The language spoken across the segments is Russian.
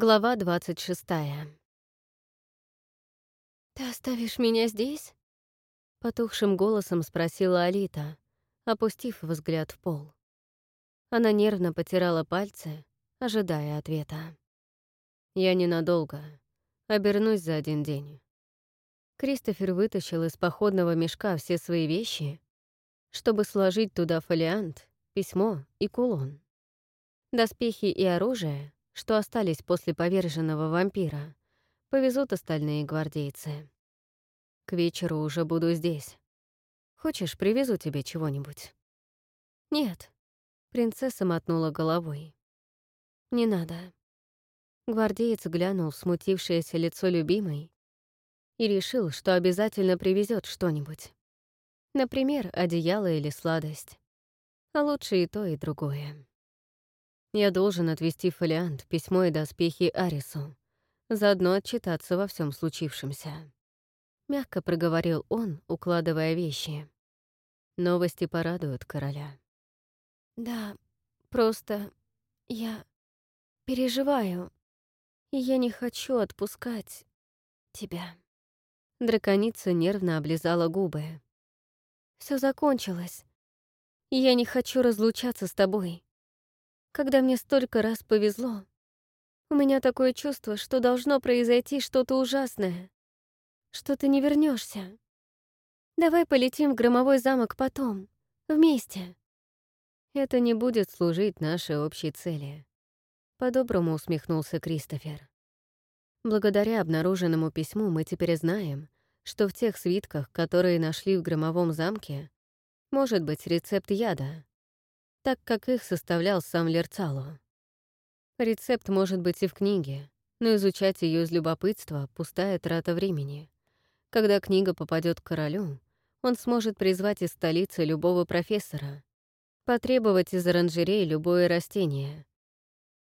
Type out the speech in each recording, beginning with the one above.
Глава двадцать шестая. «Ты оставишь меня здесь?» Потухшим голосом спросила Алита, опустив взгляд в пол. Она нервно потирала пальцы, ожидая ответа. «Я ненадолго. Обернусь за один день». Кристофер вытащил из походного мешка все свои вещи, чтобы сложить туда фолиант, письмо и кулон. Доспехи и оружие, что остались после поверженного вампира, повезут остальные гвардейцы. К вечеру уже буду здесь. Хочешь, привезу тебе чего-нибудь?» «Нет», — принцесса мотнула головой. «Не надо». Гвардеец глянул в смутившееся лицо любимой и решил, что обязательно привезет что-нибудь. Например, одеяло или сладость. А лучше и то, и другое. Я должен отвезти фолиант, письмо и доспехи Арису, заодно отчитаться во всем случившемся. Мягко проговорил он, укладывая вещи. Новости порадуют короля. «Да, просто я переживаю, и я не хочу отпускать тебя». Драконица нервно облизала губы. Все закончилось, я не хочу разлучаться с тобой когда мне столько раз повезло. У меня такое чувство, что должно произойти что-то ужасное, что ты не вернешься. Давай полетим в громовой замок потом, вместе. Это не будет служить нашей общей цели. По-доброму усмехнулся Кристофер. Благодаря обнаруженному письму мы теперь знаем, что в тех свитках, которые нашли в громовом замке, может быть рецепт яда, так как их составлял сам Лерцало. Рецепт может быть и в книге, но изучать ее из любопытства — пустая трата времени. Когда книга попадет к королю, он сможет призвать из столицы любого профессора, потребовать из оранжерей любое растение.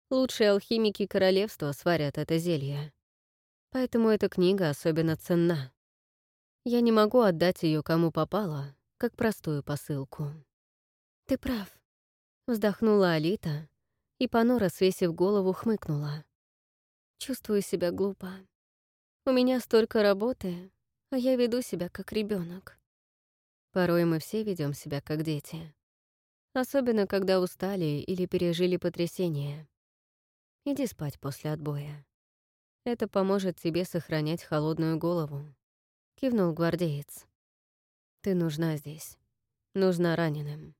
Лучшие алхимики королевства сварят это зелье. Поэтому эта книга особенно ценна. Я не могу отдать ее кому попало, как простую посылку. Ты прав. Вздохнула Алита и, понуро свесив голову, хмыкнула. Чувствую себя глупо. У меня столько работы, а я веду себя как ребенок. Порой мы все ведем себя как дети. Особенно, когда устали или пережили потрясение. Иди спать после отбоя. Это поможет тебе сохранять холодную голову. Кивнул гвардеец. Ты нужна здесь. Нужна раненым.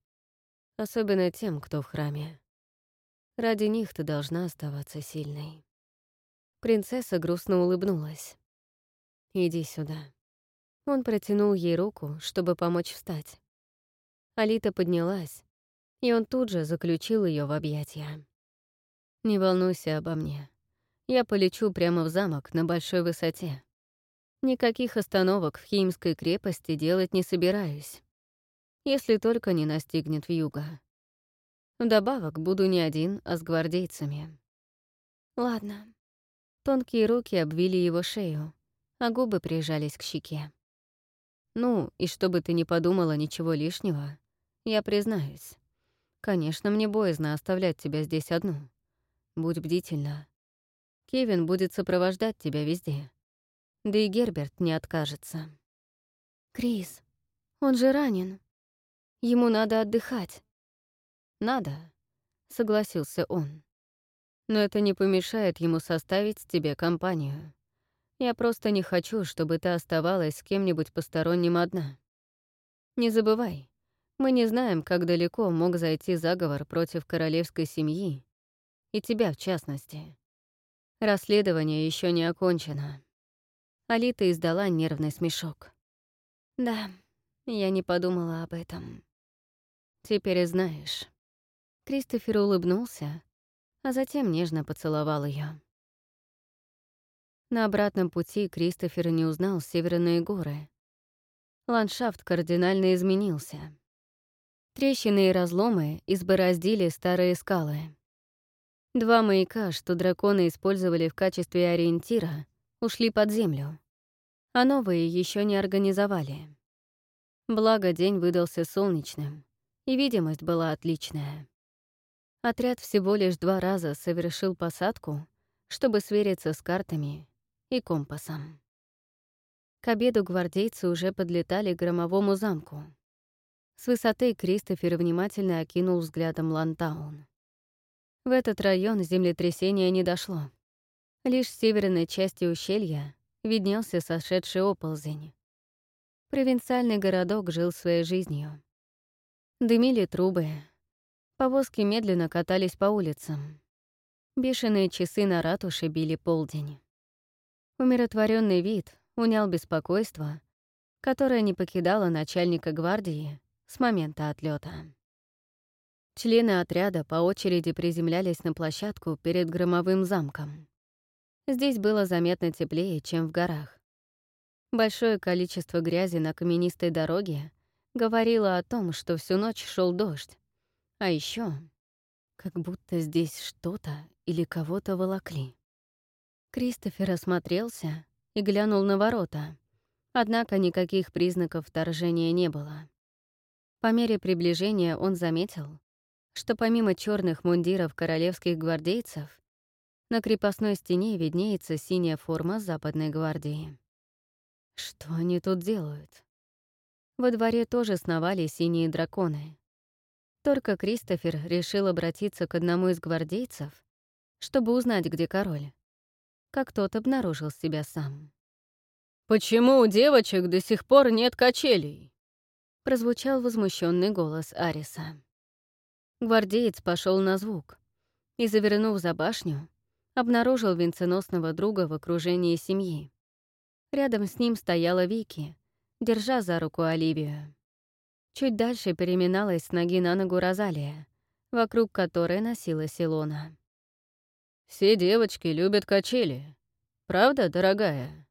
Особенно тем, кто в храме. Ради них ты должна оставаться сильной. Принцесса грустно улыбнулась. «Иди сюда». Он протянул ей руку, чтобы помочь встать. Алита поднялась, и он тут же заключил ее в объятия. «Не волнуйся обо мне. Я полечу прямо в замок на большой высоте. Никаких остановок в Химской крепости делать не собираюсь если только не настигнет вьюга. Вдобавок буду не один, а с гвардейцами. Ладно. Тонкие руки обвили его шею, а губы прижались к щеке. Ну, и чтобы ты не подумала ничего лишнего, я признаюсь. Конечно, мне боязно оставлять тебя здесь одну. Будь бдительна. Кевин будет сопровождать тебя везде. Да и Герберт не откажется. Крис, он же ранен. Ему надо отдыхать. Надо, согласился он. Но это не помешает ему составить тебе компанию. Я просто не хочу, чтобы ты оставалась с кем-нибудь посторонним одна. Не забывай, мы не знаем, как далеко мог зайти заговор против королевской семьи, и тебя в частности. Расследование еще не окончено. Алита издала нервный смешок. Да, я не подумала об этом. Теперь знаешь». Кристофер улыбнулся, а затем нежно поцеловал ее. На обратном пути Кристофер не узнал северные горы. Ландшафт кардинально изменился. Трещины и разломы избороздили старые скалы. Два маяка, что драконы использовали в качестве ориентира, ушли под землю, а новые еще не организовали. Благо, день выдался солнечным и видимость была отличная. Отряд всего лишь два раза совершил посадку, чтобы свериться с картами и компасом. К обеду гвардейцы уже подлетали к громовому замку. С высоты Кристофер внимательно окинул взглядом Лантаун. В этот район землетрясение не дошло. Лишь в северной части ущелья виднелся сошедший оползень. Провинциальный городок жил своей жизнью. Дымили трубы. Повозки медленно катались по улицам. Бешеные часы на ратуше били полдень. Умиротворенный вид унял беспокойство, которое не покидало начальника гвардии с момента отлета. Члены отряда по очереди приземлялись на площадку перед громовым замком. Здесь было заметно теплее, чем в горах. Большое количество грязи на каменистой дороге говорило о том, что всю ночь шел дождь. А еще, как будто здесь что-то или кого-то волокли. Кристофер осмотрелся и глянул на ворота. Однако никаких признаков вторжения не было. По мере приближения он заметил, что помимо черных мундиров королевских гвардейцев, на крепостной стене виднеется синяя форма Западной гвардии. Что они тут делают? Во дворе тоже сновали синие драконы. Только Кристофер решил обратиться к одному из гвардейцев, чтобы узнать, где король, как тот обнаружил себя сам. «Почему у девочек до сих пор нет качелей?» прозвучал возмущенный голос Ариса. Гвардеец пошел на звук и, завернув за башню, обнаружил венценосного друга в окружении семьи. Рядом с ним стояла Вики, держа за руку Оливию. Чуть дальше переминалась с ноги на ногу Розалия, вокруг которой носилась Илона. «Все девочки любят качели. Правда, дорогая?»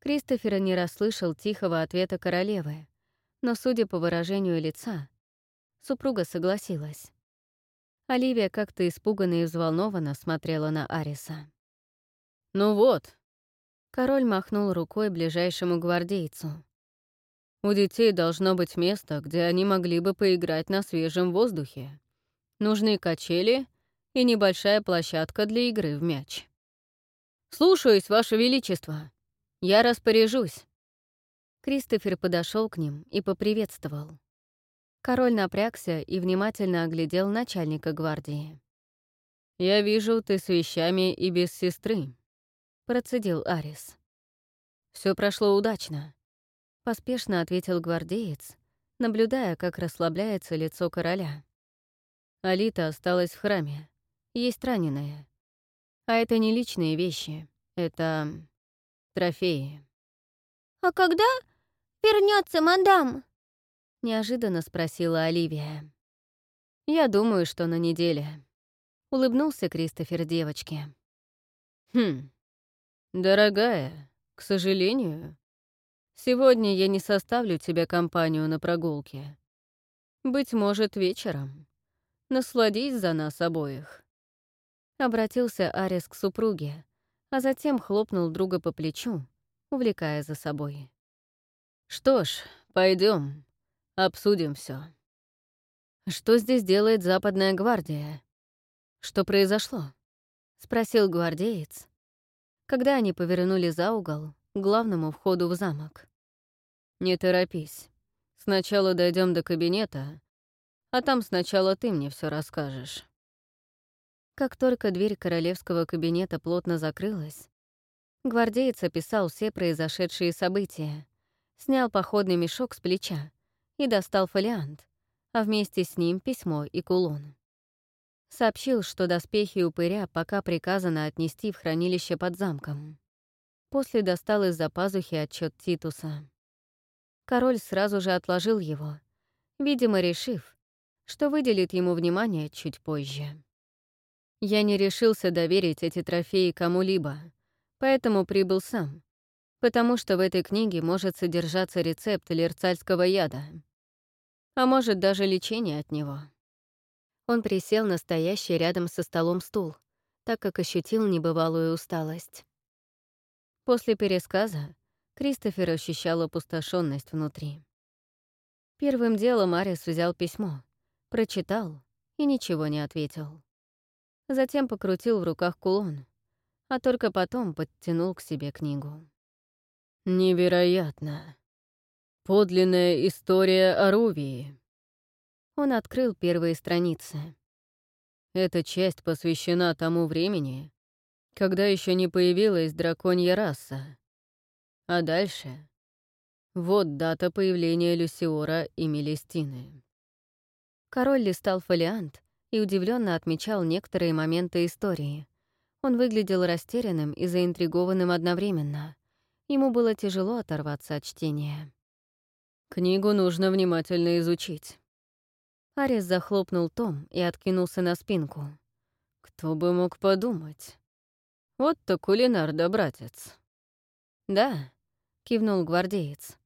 Кристофер не расслышал тихого ответа королевы, но, судя по выражению лица, супруга согласилась. Оливия как-то испуганно и взволнованно смотрела на Ариса. «Ну вот». Король махнул рукой ближайшему гвардейцу. «У детей должно быть место, где они могли бы поиграть на свежем воздухе. Нужны качели и небольшая площадка для игры в мяч». «Слушаюсь, Ваше Величество. Я распоряжусь». Кристофер подошел к ним и поприветствовал. Король напрягся и внимательно оглядел начальника гвардии. «Я вижу, ты с вещами и без сестры», — процедил Арис. Все прошло удачно», — поспешно ответил гвардеец, наблюдая, как расслабляется лицо короля. Алита осталась в храме. Есть раненая. А это не личные вещи, это трофеи. «А когда вернется мадам?» неожиданно спросила Оливия. «Я думаю, что на неделе», — улыбнулся Кристофер девочке. «Хм, дорогая, к сожалению, сегодня я не составлю тебе компанию на прогулке. Быть может, вечером. Насладись за нас обоих». Обратился Арис к супруге, а затем хлопнул друга по плечу, увлекая за собой. «Что ж, пойдем. Обсудим все. Что здесь делает Западная гвардия? Что произошло? Спросил гвардеец, когда они повернули за угол к главному входу в замок. Не торопись. Сначала дойдем до кабинета, а там сначала ты мне все расскажешь. Как только дверь королевского кабинета плотно закрылась, гвардеец описал все произошедшие события, снял походный мешок с плеча и достал фолиант, а вместе с ним письмо и кулон. Сообщил, что доспехи упыря пока приказано отнести в хранилище под замком. После достал из-за пазухи отчет Титуса. Король сразу же отложил его, видимо, решив, что выделит ему внимание чуть позже. Я не решился доверить эти трофеи кому-либо, поэтому прибыл сам, потому что в этой книге может содержаться рецепт лерцальского яда. А может, даже лечение от него. Он присел на стоящий рядом со столом стул, так как ощутил небывалую усталость. После пересказа Кристофер ощущал опустошенность внутри. Первым делом Арис взял письмо, прочитал и ничего не ответил. Затем покрутил в руках кулон, а только потом подтянул к себе книгу. «Невероятно! Подлинная история о Рувии!» Он открыл первые страницы. Эта часть посвящена тому времени, когда еще не появилась драконья раса. А дальше — вот дата появления Люсиора и Мелестины. Король листал фолиант и удивленно отмечал некоторые моменты истории. Он выглядел растерянным и заинтригованным одновременно. Ему было тяжело оторваться от чтения. «Книгу нужно внимательно изучить». Арис захлопнул том и откинулся на спинку. «Кто бы мог подумать? Вот то кулинар да братец». «Да», — кивнул гвардеец.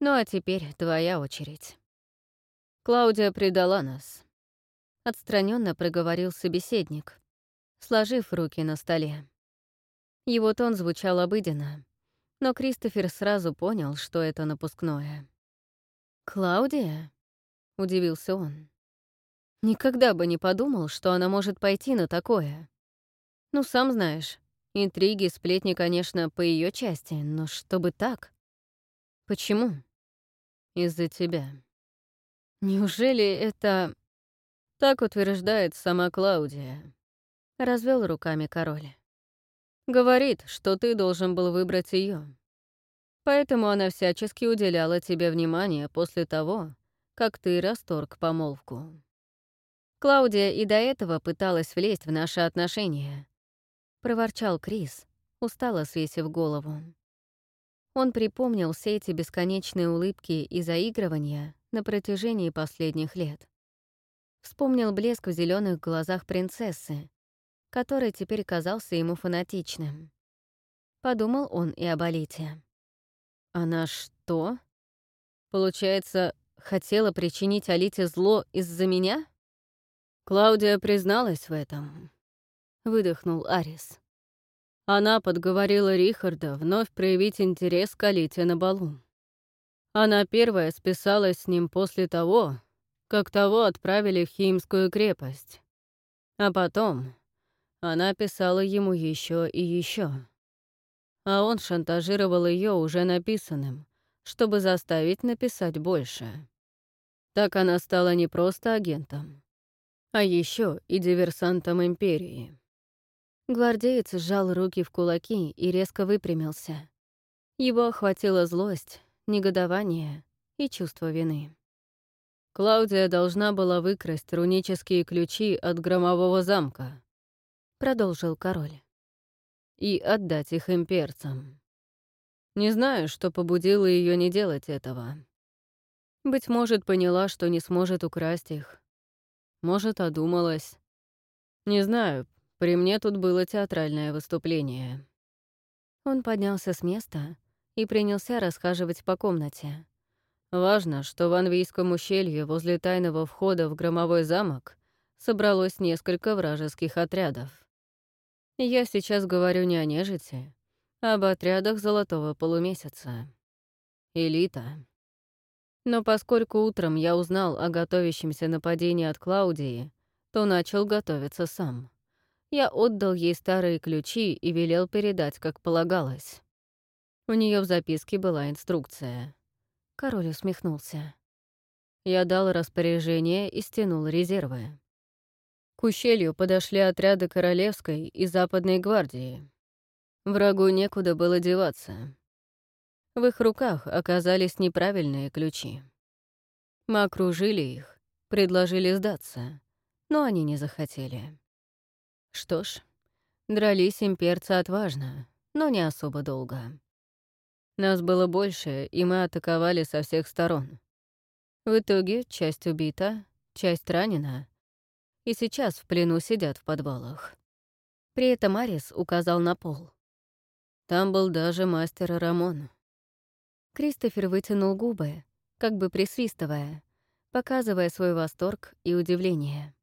«Ну а теперь твоя очередь». Клаудия предала нас. Отстраненно проговорил собеседник, сложив руки на столе. Его тон звучал обыденно, но Кристофер сразу понял, что это напускное. «Клаудия?» — удивился он. «Никогда бы не подумал, что она может пойти на такое. Ну, сам знаешь, интриги, сплетни, конечно, по ее части, но чтобы так? Почему?» «Из-за тебя». «Неужели это...» Так утверждает сама Клаудия. Развел руками король. Говорит, что ты должен был выбрать ее. Поэтому она всячески уделяла тебе внимание после того, как ты расторг помолвку. Клаудия и до этого пыталась влезть в наши отношения. Проворчал Крис, устало свесив голову. Он припомнил все эти бесконечные улыбки и заигрывания на протяжении последних лет. Вспомнил блеск в зеленых глазах принцессы, который теперь казался ему фанатичным. Подумал он и об Алите. Она что? Получается, хотела причинить Алите зло из-за меня? Клаудия призналась в этом. Выдохнул Арис. Она подговорила Рихарда вновь проявить интерес к Алите на балу. Она первая списалась с ним после того, как того отправили в Химскую крепость. А потом она писала ему еще и еще. А он шантажировал ее уже написанным, чтобы заставить написать больше. Так она стала не просто агентом, а еще и диверсантом Империи. Гвардеец сжал руки в кулаки и резко выпрямился. Его охватила злость, негодование и чувство вины. Клаудия должна была выкрасть рунические ключи от громового замка, продолжил король, и отдать их имперцам. Не знаю, что побудило ее не делать этого. Быть может, поняла, что не сможет украсть их. Может, одумалась. Не знаю, при мне тут было театральное выступление. Он поднялся с места и принялся расхаживать по комнате. Важно, что в Анвийском ущелье возле тайного входа в громовой замок собралось несколько вражеских отрядов. Я сейчас говорю не о нежити, а об отрядах Золотого Полумесяца. Элита. Но поскольку утром я узнал о готовящемся нападении от Клаудии, то начал готовиться сам. Я отдал ей старые ключи и велел передать, как полагалось. У нее в записке была инструкция. Король усмехнулся. Я дал распоряжение и стянул резервы. К ущелью подошли отряды Королевской и Западной гвардии. Врагу некуда было деваться. В их руках оказались неправильные ключи. Мы окружили их, предложили сдаться, но они не захотели. Что ж, дрались имперцы отважно, но не особо долго. Нас было больше, и мы атаковали со всех сторон. В итоге часть убита, часть ранена, и сейчас в плену сидят в подвалах. При этом Арис указал на пол. Там был даже мастер Рамон. Кристофер вытянул губы, как бы присвистывая, показывая свой восторг и удивление.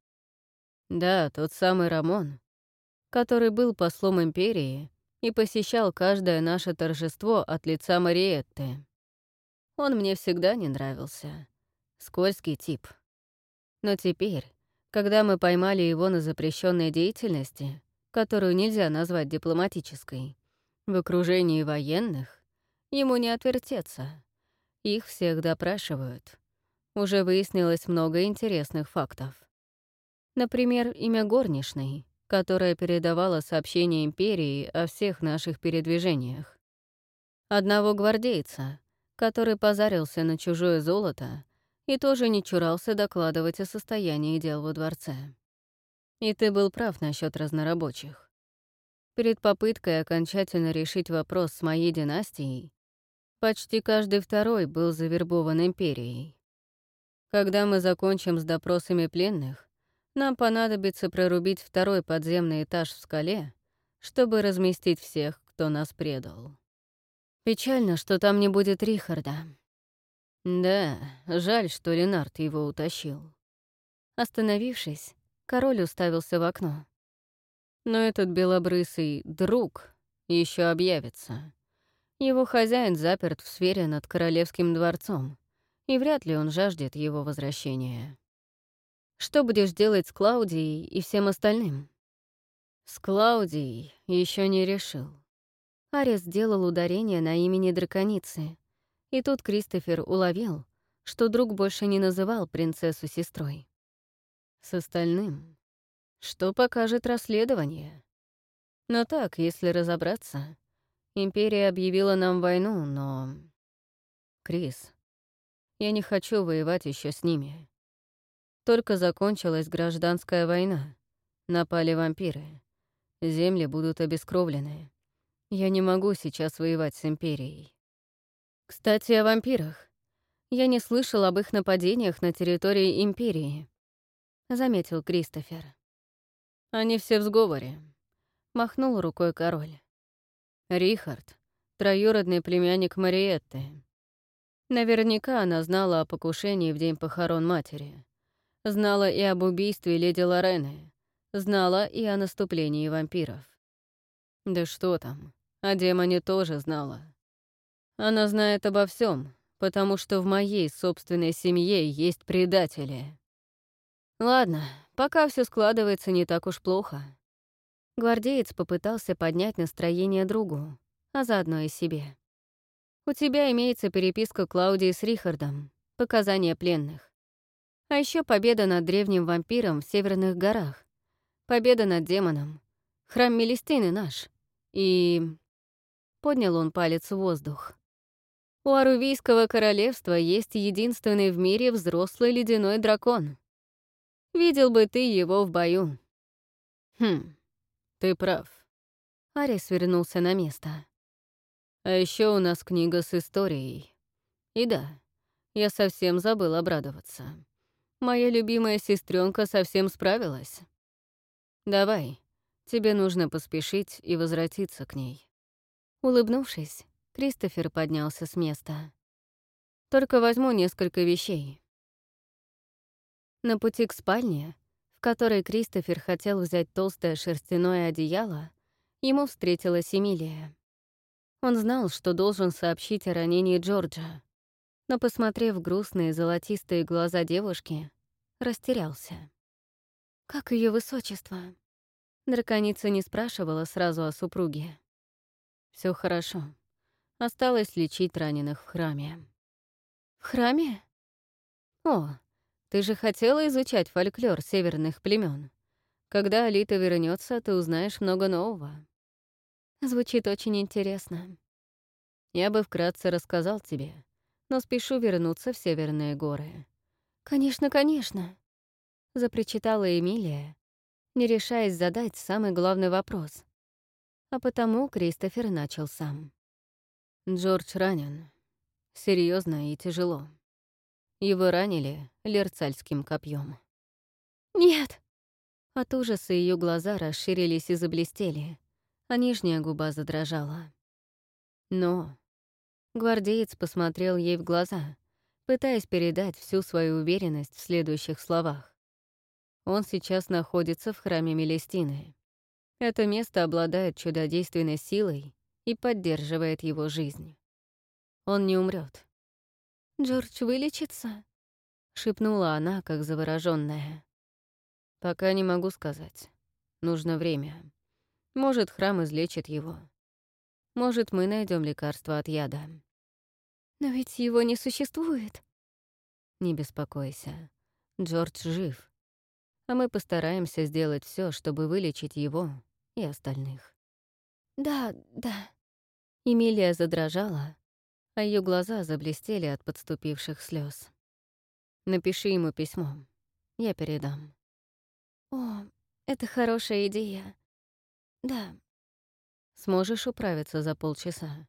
Да, тот самый Рамон, который был послом Империи и посещал каждое наше торжество от лица Мариетты. Он мне всегда не нравился. Скользкий тип. Но теперь, когда мы поймали его на запрещенной деятельности, которую нельзя назвать дипломатической, в окружении военных ему не отвертеться. Их всех допрашивают. Уже выяснилось много интересных фактов. Например, имя горничной, которая передавала сообщения Империи о всех наших передвижениях. Одного гвардейца, который позарился на чужое золото и тоже не чурался докладывать о состоянии дел во дворце. И ты был прав насчет разнорабочих. Перед попыткой окончательно решить вопрос с моей династией, почти каждый второй был завербован Империей. Когда мы закончим с допросами пленных, нам понадобится прорубить второй подземный этаж в скале, чтобы разместить всех, кто нас предал. Печально, что там не будет Рихарда. Да, жаль, что Ленард его утащил. Остановившись, король уставился в окно. Но этот белобрысый друг еще объявится. Его хозяин заперт в сфере над королевским дворцом, и вряд ли он жаждет его возвращения. Что будешь делать с Клаудией и всем остальным? С Клаудией еще не решил. Арес сделал ударение на имени драконицы, и тут Кристофер уловил, что друг больше не называл принцессу сестрой. С остальным, что покажет расследование? Но так, если разобраться, Империя объявила нам войну, но... Крис, я не хочу воевать еще с ними. Только закончилась гражданская война. Напали вампиры. Земли будут обескровлены. Я не могу сейчас воевать с Империей. Кстати, о вампирах. Я не слышал об их нападениях на территории Империи. Заметил Кристофер. Они все в сговоре. Махнул рукой король. Рихард — троюродный племянник Мариетты. Наверняка она знала о покушении в день похорон матери. Знала и об убийстве леди Лорены. Знала и о наступлении вампиров. Да что там, о демоне тоже знала. Она знает обо всем, потому что в моей собственной семье есть предатели. Ладно, пока все складывается не так уж плохо. Гвардеец попытался поднять настроение другу, а заодно и себе. У тебя имеется переписка Клаудии с Рихардом, показания пленных. А еще победа над древним вампиром в Северных горах, победа над демоном, храм Мелистины наш. И... Поднял он палец в воздух. У Арувийского королевства есть единственный в мире взрослый ледяной дракон. Видел бы ты его в бою. Хм, ты прав. Арис вернулся на место. А еще у нас книга с историей. И да, я совсем забыл обрадоваться. Моя любимая сестренка совсем справилась. Давай, тебе нужно поспешить и возвратиться к ней. Улыбнувшись, Кристофер поднялся с места. Только возьму несколько вещей. На пути к спальне, в которой Кристофер хотел взять толстое шерстяное одеяло, ему встретилась Эмилия. Он знал, что должен сообщить о ранении Джорджа, но, посмотрев грустные золотистые глаза девушки, растерялся. «Как ее высочество?» Драконица не спрашивала сразу о супруге. Все хорошо. Осталось лечить раненых в храме». «В храме?» «О, ты же хотела изучать фольклор северных племен. Когда Алита вернется, ты узнаешь много нового». Звучит очень интересно. Я бы вкратце рассказал тебе, но спешу вернуться в Северные горы. «Конечно, конечно», — запричитала Эмилия, не решаясь задать самый главный вопрос. А потому Кристофер начал сам. Джордж ранен. серьезно и тяжело. Его ранили лерцальским копьем. «Нет!» От ужаса ее глаза расширились и заблестели, а нижняя губа задрожала. Но гвардеец посмотрел ей в глаза, пытаясь передать всю свою уверенность в следующих словах. Он сейчас находится в храме Мелестины. Это место обладает чудодейственной силой и поддерживает его жизнь. Он не умрет. «Джордж вылечится?» — шепнула она, как заворожённая. «Пока не могу сказать. Нужно время. Может, храм излечит его. Может, мы найдем лекарство от яда. Но ведь его не существует. Не беспокойся. Джордж жив. А мы постараемся сделать все, чтобы вылечить его и остальных. Да, да. Эмилия задрожала, а ее глаза заблестели от подступивших слез. Напиши ему письмо. Я передам. О, это хорошая идея. Да. Сможешь управиться за полчаса?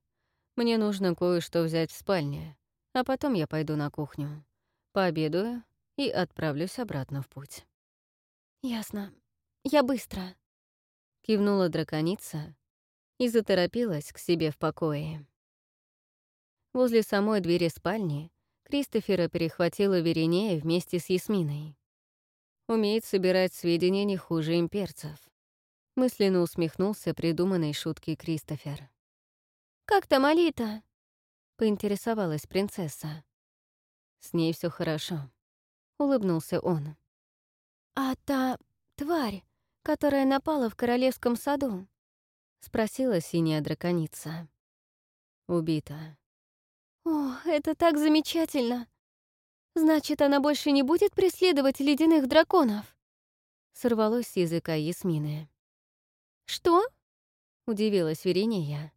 Мне нужно кое-что взять в спальне, а потом я пойду на кухню, пообедаю и отправлюсь обратно в путь. Ясно. Я быстро. Кивнула драконица и заторопилась к себе в покое. Возле самой двери спальни Кристофера перехватила Веринея вместе с Ясминой. Умеет собирать сведения не хуже имперцев. Мысленно усмехнулся придуманной шутки Кристофер. «Как там Алита?» — поинтересовалась принцесса. «С ней все хорошо», — улыбнулся он. «А та тварь, которая напала в королевском саду?» — спросила синяя драконица. «Убита». «О, это так замечательно! Значит, она больше не будет преследовать ледяных драконов?» Сорвалось с языка Ясмины. «Что?» — удивилась Веринея.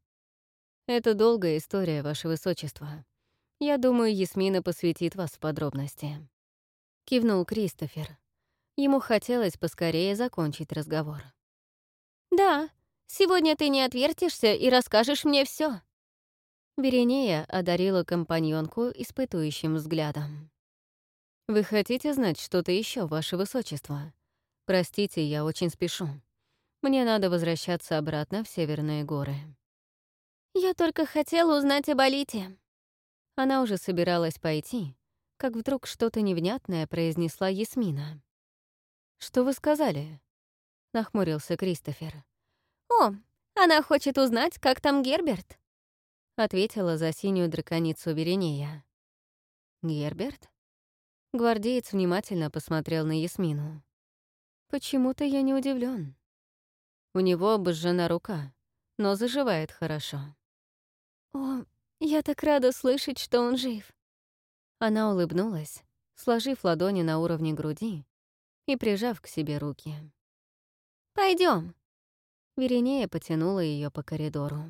«Это долгая история, Ваше Высочество. Я думаю, Ясмина посвятит вас в подробности». Кивнул Кристофер. Ему хотелось поскорее закончить разговор. «Да, сегодня ты не отвертишься и расскажешь мне все. Веринея одарила компаньонку испытующим взглядом. «Вы хотите знать что-то еще, Ваше Высочество? Простите, я очень спешу. Мне надо возвращаться обратно в Северные горы». «Я только хотела узнать об Алите». Она уже собиралась пойти, как вдруг что-то невнятное произнесла Ясмина. «Что вы сказали?» — нахмурился Кристофер. «О, она хочет узнать, как там Герберт», — ответила за синюю драконицу Веринея. «Герберт?» Гвардеец внимательно посмотрел на Ясмину. «Почему-то я не удивлен. У него обожжена рука, но заживает хорошо». «О, я так рада слышать, что он жив». Она улыбнулась, сложив ладони на уровне груди и прижав к себе руки. Пойдем. Веринея потянула ее по коридору.